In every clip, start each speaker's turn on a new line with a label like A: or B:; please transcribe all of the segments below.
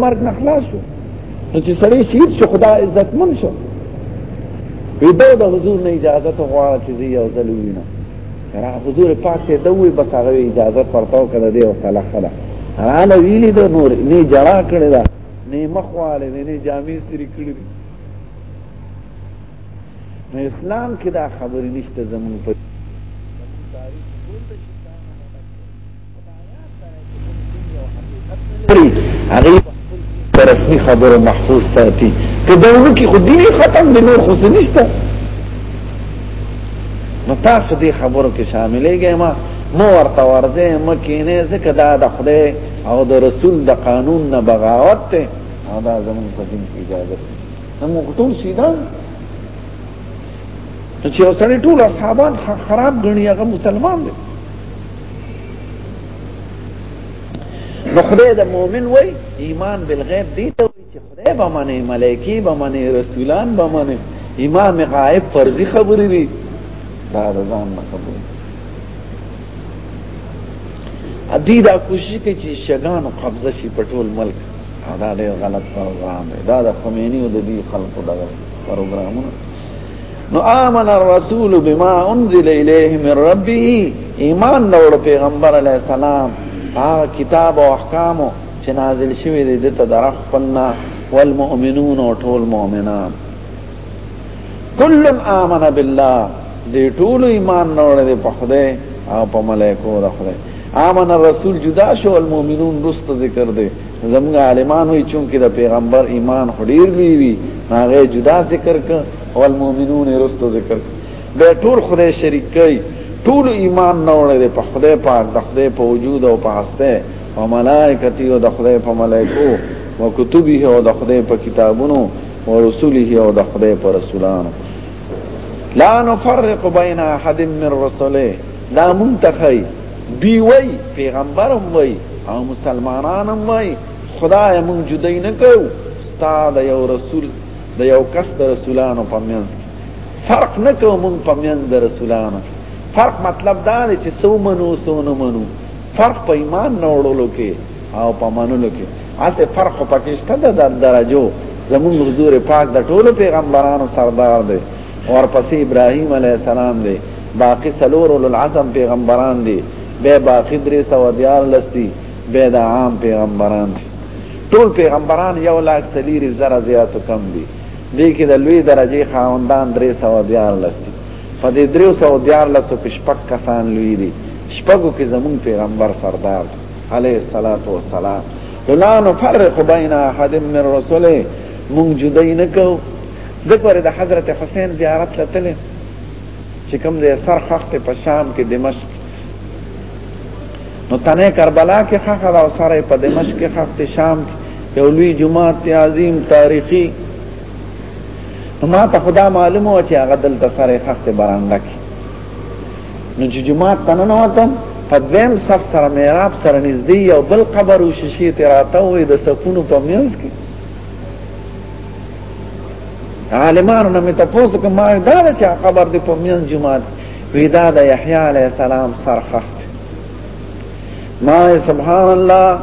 A: مرګ نه خلاص شو نو چې سړی شهید شو خدا عزتمن شو ویده د حضور نه اجازه ته غواړه چې زه یو ځل ووینم را حضور پاک ته ده ووی بس هغه اجازه ورته وکړه دی او صلاح خلا راله ویلي ده نور نه جړا کړې ده نه مخ واله نه نه جامې سری کړې دي نو اسلام کې دا خبرې نشته زمون په هغه رسمي خبره محفوظ ساتي کداونه کې خو دین ختم دی نور خو نشته نو تاسو دې خبرو کې شاملېږئ ما مو ورته ورځه مکینه ځکه دا د خدای او د رسول د قانون نه بغاوت ته او دا زمون په دین کې اجازه ده نو ټول سیدان چې اوسړي ټول اصحابان خراب غني هغه مسلمان دي نو خدای د مؤمن وای ایمان بالغیب دی ته وای چې خدای به منی ملائکی به منی رسولان به منی امام غائب فرضی خبرې دي دا د ځان نه خبرې ادي دا کوشش کوي چې شګانو قبضه شي په ټول ملک دا ډېر غلط پروګرام دی دا د خمینی او د دې خلکو دغه پروګرامونه نو آمن الرسول بما انزل الیه من ربه ایمان نور پیغمبر علی السلام هغه کتاب او احکام چې نازل شوی دی د تدرخ پنا والمؤمنون او ټول مؤمنان کل آمن بالله دې ټول ایمان نور دی په خدای او په ملائکو د خدای آمن الرسول جدا شو المؤمنون رست ذکر دی زموږ عالمان وي چونکه د پیغمبر ایمان خډیر لوی وي هغه جدا ذکر ک او المؤمنون رستو ذکر به ټول خدای شریک کوي ټول ایمان نه وړي په خدای پاک د خدای په وجود او په هسته او ملائکتی او د خدای په ملائکو او کتبه او د خدای په کتابونو او رسوله او د خدای په رسولانو لا نفرق بین احد من رسله لا منتخی دوی وای پیغمبر هم وای او مسلمانان هم وای خدای مونږ جدای نه کو ستا د یو رسول د یو کس د رسولانو په منځ فرق نه کو مونږ په منځ د رسولانو فرق مطلب دا دی چې سو منو سو نه منو فرق په ایمان نه وړلو کې او په منلو کې اسه فرق پکې شته د درجو زمون حضور پاک د ټولو پیغمبرانو سردار دی ورپسې ابراهيم عليه السلام دی باقي سلور العزم پیغمبران دي به باقي درې سو دیار لستی به د عام پیغمبران دي ټول پیغمبران یو لاک سلیری زره زیات کم دي دې کې د لوی درجه خاوندان درې سو دیار لستی په دې درې سو دیار لسو کې شپږ کسان لوی دي شپږو کې زمون پیغمبر سردار عليه الصلاه والسلام لا نفرق بين احد من رسله مونږ جدای نه کوو ذکر د حضرت حسین زیارت لتل چې کوم د سر خخت په شام کې دمشق نو تنه کربلا کې خخه او سره په دمشق کې خخت شام یو لوی جمعه ته عظیم تاریخي ما ته خدا معلومه و چې هغه دلته سره خخت برانډه کې نو چې جمعه تنه نه وته په دیم صف سره میراب سره نږدې یو بل قبر او شیشه تیراته وې د سکونو په منځ کې عالمانو نه مې تاسو کوم ما دا چې خبر دې په میان جمعات ودا د یحیی علی السلام سرخخت ما سبحان الله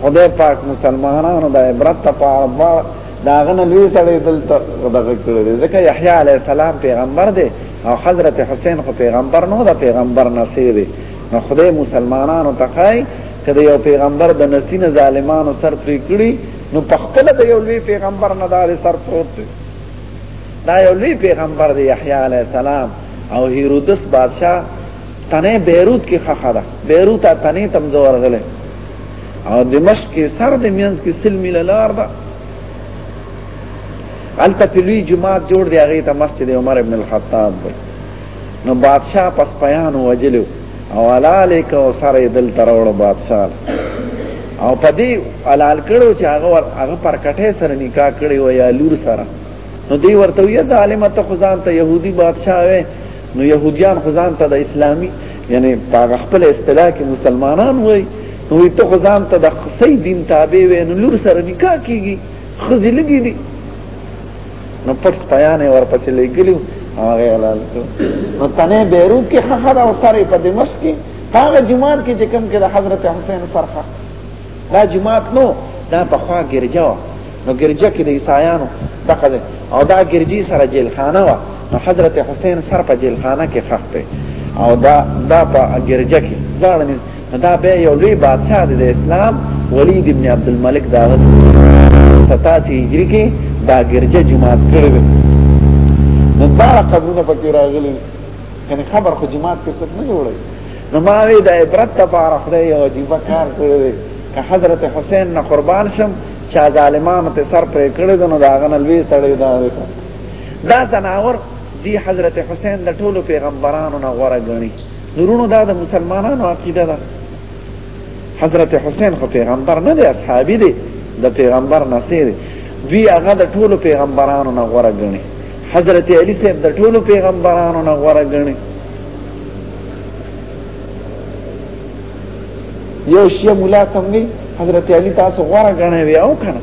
A: خدای پاک مسلمانانو د عبرت په اړه دا غنه لوی سړی دلته دغه کړی ځکه یحیی علی السلام پیغمبر دی او حضرت حسین خو پیغمبر نو دا پیغمبر نصیر دی نو خدای مسلمانانو ته خای کله یو پیغمبر د نسینه ظالمانو سر پرې کړی نو په خپل د یو لوی پیغمبر نه دا سر پروت دی دا یو لوی پیغمبر دی یحیی علی السلام او هیرودس بادشاہ تنه بیروت کې خخه ده بیروت تنه تم زور غله او دمشق کې سر د مینز کې سلمی لار ده الته په لوی جماعت جوړ دی هغه ته مسجد عمر ابن الخطاب وي نو بادشاہ پس پیان وجلو او حلال کو سره دل تروړ بادشاہ او پدی حلال کړو چې هغه هغه پر کټه سره نکاح کړی و یا لور سره نو دی ورته یو ظالم ته خدان ته يهودي بادشاہ وې نو يهوديان خدان ته د اسلامي یعنی په خپل اصطلاح کې مسلمانان وای نو ته خدان ته د صحیح دین تابع وې نو لور سره نکاح کیږي خزلګي دي نو پټ سپیان یې ورپسې لېږلي او هغه یې حلال کړو نو تنه بیروت کې ښخه ده او سر یې په دمشق کې هغه جومات کې چې کوم کې د حضرت حسین سر ښخ دا جومات نو دا پخوا ګرجا وه نو ګرجا کې د عیسایانو دغه دی او دا ګرجي سره جیلخانه وه نو حضرت حسین سر په جیلخانه کې ښخ دی او دا دا په ګرجا کې دا دا به یو لوی بادشاہ دی د اسلام ولید ابن عبد الملک دا 87 هجری کې دا ګرځه جماعت کړی دی نو دا قبرونه پکې راغلي کنه خبر خو جماعت کې څه نه جوړي نو ما وی دا عبرت لپاره خدای یو عجیب کار کړی دی که حضرت حسین نه قربان شم چا ظالمانو ته سر پرې کړی دی نو دا غن لوی سړی دا دی دا زناور دی حضرت حسین د ټولو پیغمبرانو نه غوړه غني نورونو دا د مسلمانانو عقیده ده حضرت حسین خو پیغمبر نه دی اصحابي دی د پیغمبر نصیر دوی هغه د ټولو پیغمبرانو نه غوړه غني حضرت علی صاحب د ټولو پیغمبرانو نه غوړه غني یو شی مولا کوم حضرت علی تاسو غوړه غني وی او کنه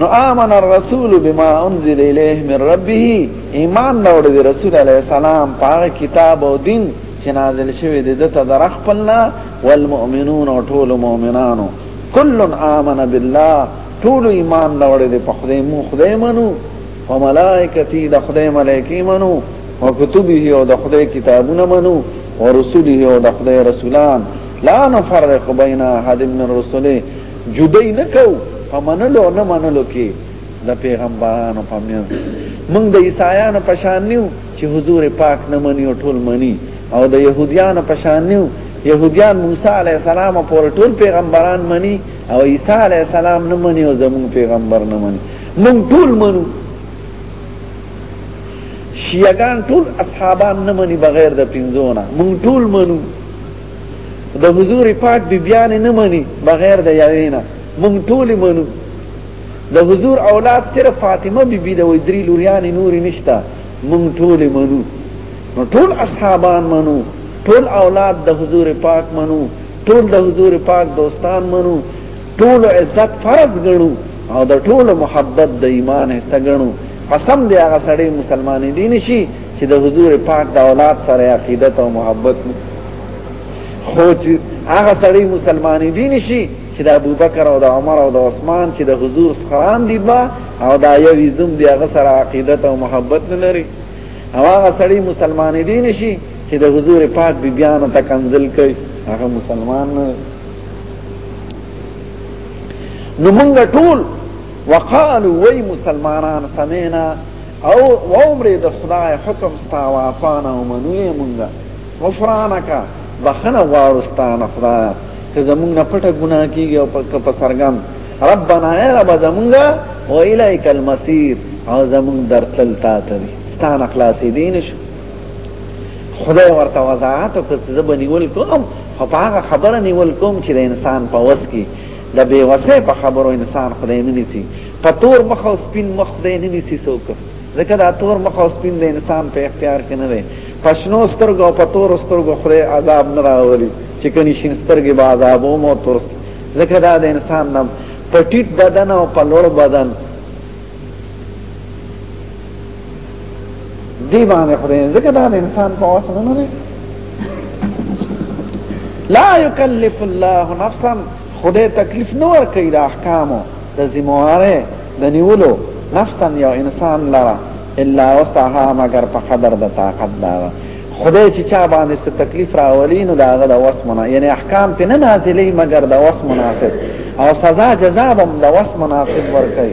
A: نو آمن الرسول بما انزل الیه من ربه ایمان نور دی رسول علیہ السلام پاک کتاب او دین چې نازل شوی دی دته در خپلنا والمؤمنون او ټول مؤمنانو کل آمن بالله ټول ایمان نور دی په خدای مو خدای منو او ملائکتی د خدای ملائکی منو او کتبه او د خدای کتابونه منو او رسوله او د خدای رسولان لا نفرق بین احد من رسله جدای نه کو په منلو او نه منلو کې د پیغمبرانو په منځ موږ د عیسایانو په شان نیو چې حضور پاک نه مني او ټول مني او د يهوديانو په شان نیو يهوديان موسی عليه السلام پر ټول پیغمبران مني او عیسی عليه السلام نه مني او زمون پیغمبر نه مني موږ ټول منو شیعگان ټول اصحابان نه مني بغیر د پنځونه موږ ټول منو د حضور پاک بی بیان نه مني بغیر د یوې نه مونږ ټول منو د حضور اولاد صرف فاطمه بی بی د وې درې لوریان نور نشتا مونږ ټول منو نو ټول اصحابان منو ټول اولاد د حضور پاک منو ټول د حضور پاک دوستان منو ټول عزت فرض ګڼو او د ټول محبت د ایمان حصہ ګڼو قسم دی هغه سړی مسلمان دي نشي چې د حضور پاک د اولاد سره عقیدت او محبت مو خو چې هغه سړی مسلمان دي نشي چې د ابوبکر او د عمر او د عثمان چې د حضور سخران دي با او دا یو زم دی هغه سره عقیدت او محبت نه لري او هغه سړی مسلمان دي نشي چې د حضور پاک بی بیان ته کنزل کوي هغه مسلمان نه نو موږ ټول وقالو وای مسلمانان سمینا او وومری د خدای حکم ستا وافانا ومنوی مونږه غفرانکا بخنه غواړستانه خدای که زمونږ نه پټه ګناه کیږي او په سرګم ربنا یا رب زمونږه و الیک المسیر او زمونږ درتل تا ته دي ستانه خلاصې دین شو خدای ورته وضاحت او څه بنیول کوم خو هغه خبره نیول کوم چې د انسان په وس کې د بیوسه په خبرو انسان خدای نه نسی په تور مخ او سپین مخ دی نه نیسی څوک ځکه دا تور مخ او سپین د انسان په اختیار کې نه دی پښنو سترګو په تور سترګو خدای عذاب نه راولي چې کني شین سترګې به عذاب او مو تور ځکه دا د انسان نم پټیټ بدن او په لوړ بدن دی باندې خدای ځکه دا د انسان په واس نه نه لا يكلف الله نفسا خدای تکلیف نه ورکړي د احکامو د ذمہواره د نیولو نفسا یو انسان لره الا وسعها مگر په قدر د طاقت دا خدای چې چا باندې ست تکلیف راولي نو داغه د وس منا یعنی احکام په نه نازلې مگر د وس مناسب او سزا جزا هم د وس مناسب ورکړي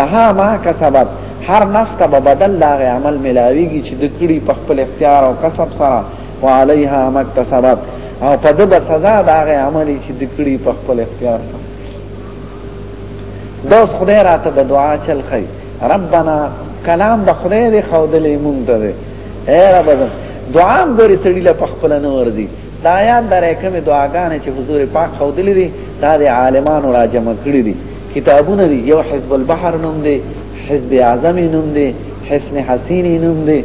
A: لها ما کسبت هر نفس ته بدل لاغه عمل ملاويږي چې د کړي په خپل اختیار او کسب سره وعليها مكتسبت او په دغه سزا دا غي عمل چې د کړي په خپل اختیار سره دوس خدای راته د دعا چل خي ربنا کلام د خدای دی خو د لیمون ته دی اے رب دعا هم ګوري سړی له خپل نه ورزي دا یاد درې کومه دعاګانې چې حضور پاک خو دلی دي دا د عالمانو را جمع کړی دي کتابونه دي یو حزب البحر نوم دی حزب اعظم نوم دی حسن حسین نوم دی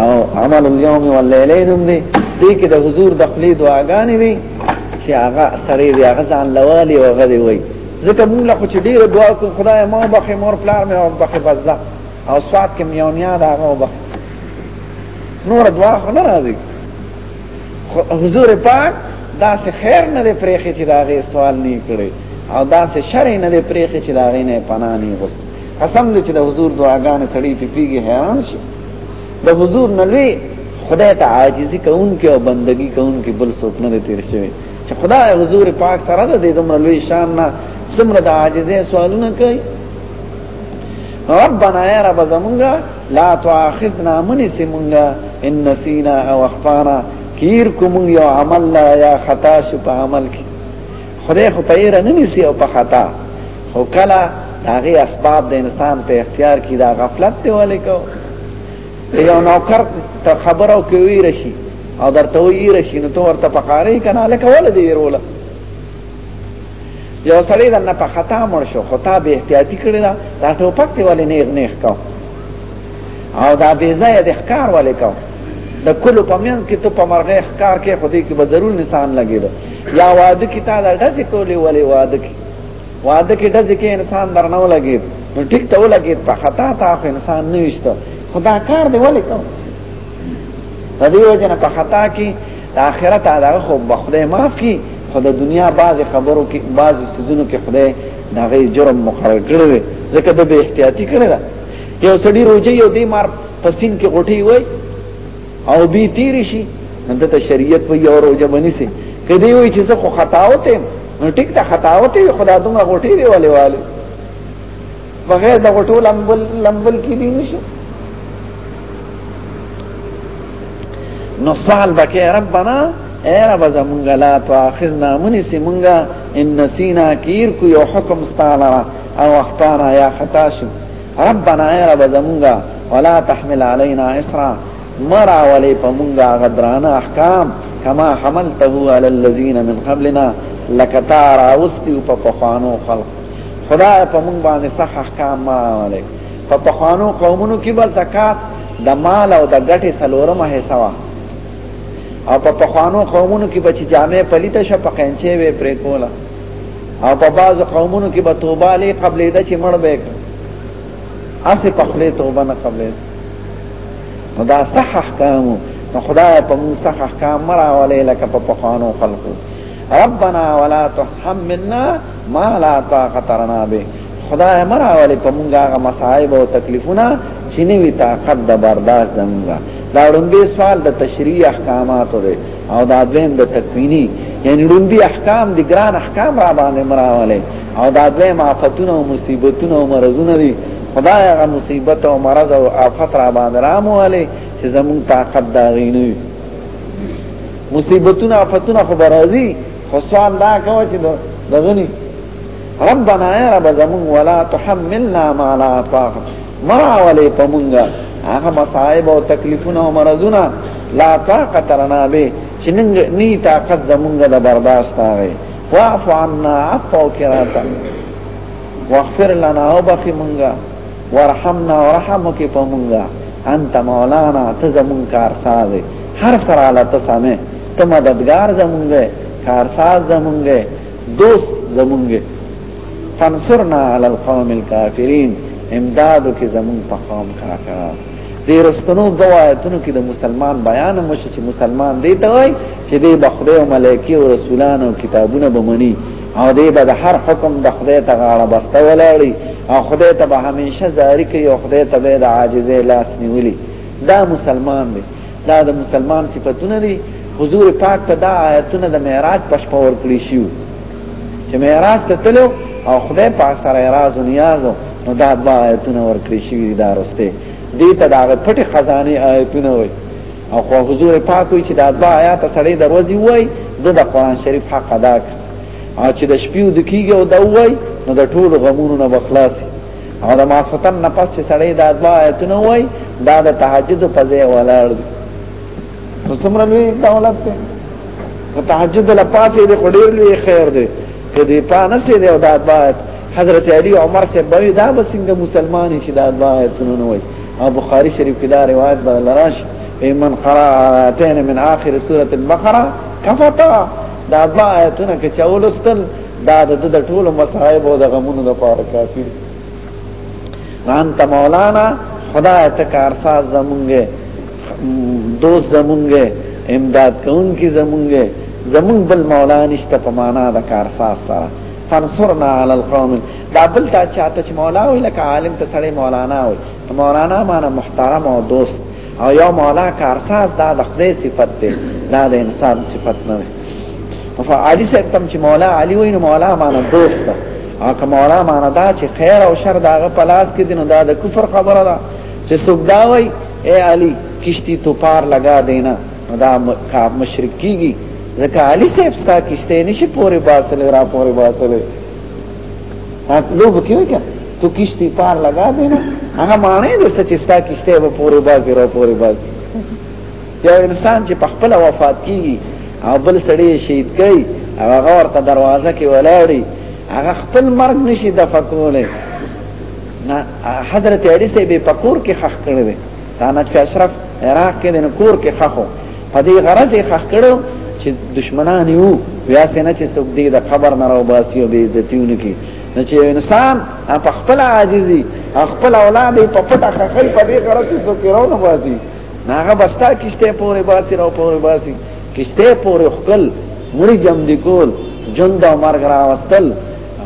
A: او عمل اليوم والليله نوم دی دې کې د حضور د خپلې دعاګانې دي چې هغه سړی دی هغه ځان لوالي او غدي وای ځکه موږ له خو چې ډېر دعا کوو خدای ما بخې مور پلار مې او بخې بزا او سواد کې میونیا دا هغه بخې نور دعا خو نه راځي حضور پاک دا سه خیر نه دی پرېخې چې دا غي سوال نه کړي او دا سه شر نه دی پرېخې چې دا غي نه پناه نه غوښتي قسم دې چې د حضور دعاګانې سړی په پیږي حیران شي د حضور نه لوی خدای ته عاجزي کوونکې او بندگی کوونکې بل څوک نه دی تیر شوی چې خدای حضور پاک سره د دې دومره لوی شان نه څومره د عاجزۍ سوالونه کوي ربنا یا رب زمونږه لا تواخذنا من سمونږه ان نسینا او اخطانا کیر کوم یو عمل لا یا خطا شو په عمل کې خدای خو پیره نه نیسی او په خطا خو کله هغه اسباب د انسان په اختیار کې دا غفلت دی ولې کو یو نوکر ته خبرو کوي رشي او درته وی رشي نو ته ورته پکارې کنه لکه ول دی روله یو سړی دنه په خطا مړ شو خطا به احتیاطي کړی دا دا ټوپک دی ولې نه غنیخ کو او دا بې ځای د ښکار ولې کو د کلو په منځ کې ته په مرغې ښکار کې خو دې کې به ضرور نشان لګیدو یا واده کې تا دا ډزې کولې ولې واده کې واده کې ډزې کې انسان درنه ولګي نو ټیک ته ولګي په خطا تا خو انسان نه وشته خدا کار دی ولې کوم د دې وجنه په خطا کې د آخرت هغه خو به خدای معاف کړي خو د دنیا بعضې خبرو کې بعضې سيزونو کې خدای د هغې جرم مقرر کړی دی ځکه د بې احتیاطي کړې ده یو سړي روژه یو دی مار پسین کې غوټۍ وای او دوی تیر شي نو ته شریعت په یو روزه باندې سي کدی وي چې زه خو خطا وته نو ټیک ته خطا وته خدا دومره غوټي دی والي والي بغیر د غټو لمبل لمبل کې دي نشي نو سال بکې ربنا اے رب زمونږ لا تواخذنا منی سی مونږه ان نسینا کیر کو یو حکم ستاله او اختانا یا خطا شو ربنا اے رب زمونگا ولا تحمل علینا اسرا مرا ولی پمونگا غدرانا احکام کما حملته علی الذین من قبلنا لکتا راوستی په پخوانو خلق خدای په مونږ باندې صح احکام ما علی په پخوانو قومونو کې به زکات د مال او د ګټې سلورمه حصہ وا او په پخوانو قومونو کې به چې جامع پلیته شپه قینچې وې پرې کوله او په بعض قومونو کې به توبه علی قبلې ده چې مړ به اسه په خپل توبه نه قبلې نو دا صح احکام نو خدای په موږ صح احکام مرا ولې لکه په پخوانو خلقو ربنا ولا تحملنا ما لا طاقت لنا به خدای مرا ولې په موږ هغه مصايب او تکلیفونه چې نوی طاقت د برداشت زموږه دا لومبي سوال د تشریح احکاماتو دی او دا دویم د تکوینی یعنی لومبی احکام دی ګران احکام را باندې مراواله او دا دویم آفتونه او مصیبتونه او مرزونه دی خدای هغه مصیبت او مرض او آفت را باندې رامواله چې زمون طاقت دا غینوي مصیبتونه آفتونه خو برازي خو سوال دا کوي چې دغني ربنا يا رب زمون ولا تحملنا ما لا طاقت ما ولي پمونګه هغه مصائب او تکلیفونه او مرزونه لا طاقت لنا به چې ننګ ني طاقت زمونږه د برداشت هغه واعف عنا عفو کراتا واغفر لنا وبخي مونږه ورحمنا ورحمك پمونګه انت مولانا ته زمون کارساز هر سره لا ته سمه ته مددگار زمونږه کارساز زمونږه دوست زمونږ فانصرنا علی القوم الكافرین امدادو کې زمون په قوم کافرانو دې رستنو دوایتونو کې د مسلمان بیان مشه چې مسلمان دې ته وای چې دې د خدای او ملایکی او رسولانو کتابونه بمني او دې به د هر حکم د خدای ته غاړه بسته ولاړي او خدای ته به همیشه زاری کوي او خدای ته به د عاجزې لاس نیولي دا مسلمان دی دا د مسلمان صفاتونه دي حضور پاک ته دا آیتونه د معراج پښ پور کړی شو چې معراج ته تلو او خدای پاک سره راز او نیاز نو دا د آیتونه ور کړی شو دا رسته دې ته دا پټه خزانه آیتونه وي او خو حضور پاک وي چې دا د آیات سره د ورځي وای د قرآن شریف حق ادا کړ او چې د شپې د کیږي او دا وای نو د ټولو غمونو نه بخلاصي او د ماسوتن نه پس چې سړی دا دوا آیتونه وای دا د تهجد په ځای ولاړ دی نو څومره لوی دولت دی په تهجد له پاسې د خډیر لوی خیر دی په دې پانه سي دی او دا دوا حضرت علی عمر سے بوي دا به څنګه مسلمان شي دا دوا آیتونه نه وای او بخاری شریف کې دا روایت بدل راشي من قرأ آیتین من آخر سورة البقرة کفتا دا دوا آیتونه کې چاولستل دا د د ټول مصائب او د غمونو د پاره کافی انت مولانا خدای ته کارساز زمونږه دوست زمونږه امداد کوونکی زمونږه زمون بل مولا نشته په معنا د کارساز سره فنصرنا علی القوم دا بل تا چاته چې مولا وي لکه عالم ته سړی مولانا وي مولانا معنا محترم او دوست او یو مولا کارساز دا د خدای صفت دی دا د انسان صفت نه دی فعالی صاحب تم چې مولا علی وینو مولا معنی دوست ده او که مولا معنی دا چې خیر او شر داغه پلاس کې دینو دا د کفر خبره ده چې څوک دا وای اے علی کشتی تو پار لگا دینا دا کا مشرک کیږي ځکه علی صاحب ستا کشته نشي پورې باسل را پورې باسل لوب کیو کیا تو کشتی پار لگا دینا هغه معنی د سچستا کشته به پوری بازی رو پوری بازی یو انسان چې په خپل وفات کیږي او بل سړی شهید کوي او هغه ورته دروازه کې ولاړی هغه خپل مرګ نشي د فکرونه نه حضرت علی سه به پکور کې خخ کړی دا نه چې اشرف عراق کې د کور کې خخو په دې غرض یې خخ کړو چې دشمنان یو بیا څنګه چې څوک دې د خبر نه راو باسي او به عزتونه کوي نو چې انسان په خپل عاجزي خپل اولاد په پټه خخې په دې غرض چې څوک راو نه باسي ناغه بستا کشته پورې باسي راو پورې باسي کشته پورې خپل مړي جام دي کول جند او مرګ راوستل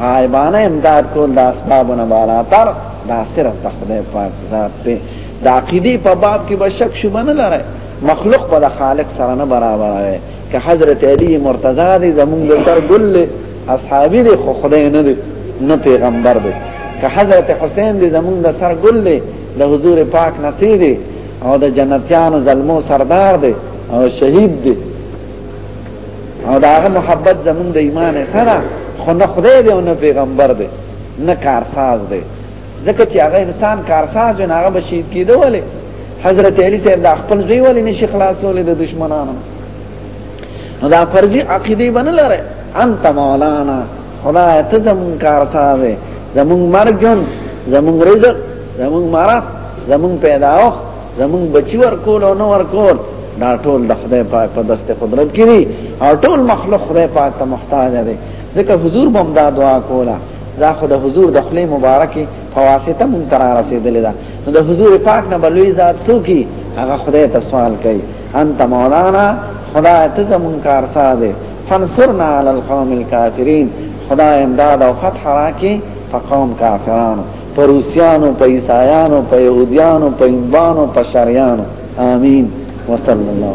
A: غایبانه امداد کول د اسبابونه بالا تر دا صرف د خدای پاک ذات ته د عقیده په باب کې به شک شوبه نه لري مخلوق په خالق سره نه برابر دی که حضرت علی مرتضی دی زمونږ د سر ګل اصحابي دی خو خدای نه دی نه پیغمبر دی که حضرت حسین دی زمونږ د سر ګل دی د حضور پاک نصیب دی او د جنتیانو زلمو سردار دی او شهید دی او دا هغه محبت زمونږ د ایمان سره خو نه خدای دی او نه پیغمبر دی نه کارساز دی ځکه چې هغه انسان کارساز نه هغه بشید کیده ولې حضرت علی صاحب د خپل ځای ولې نشي خلاصول د دشمنانو نو دا فرضي عقیده بنه لره انت مولانا خدای ته زمون کارساز زمون مرجن زمون رزق زمون مرض زمون پیداوخ زمون بچی ورکول او نو ورکول دا ټول د خدای پاک په دسته قدرت کې دي او ټول مخلوق خدای پاک ته محتاج دي ځکه حضور بم دا دعا کوله دا خو د حضور د خلی مبارکي فواسطه مون تر رسیدلې ده نو د حضور پاک نه بلوي ذات سوکي هغه خدای ته سوال کوي انت مولانا خدای ته زمون کار ساده فنصرنا علی القوم الكافرین خدای امداد او فتح راکي په قوم کافرانو په روسیانو په عیسایانو په يهودیانو په ایندانو په شریانو آمین وصلی الله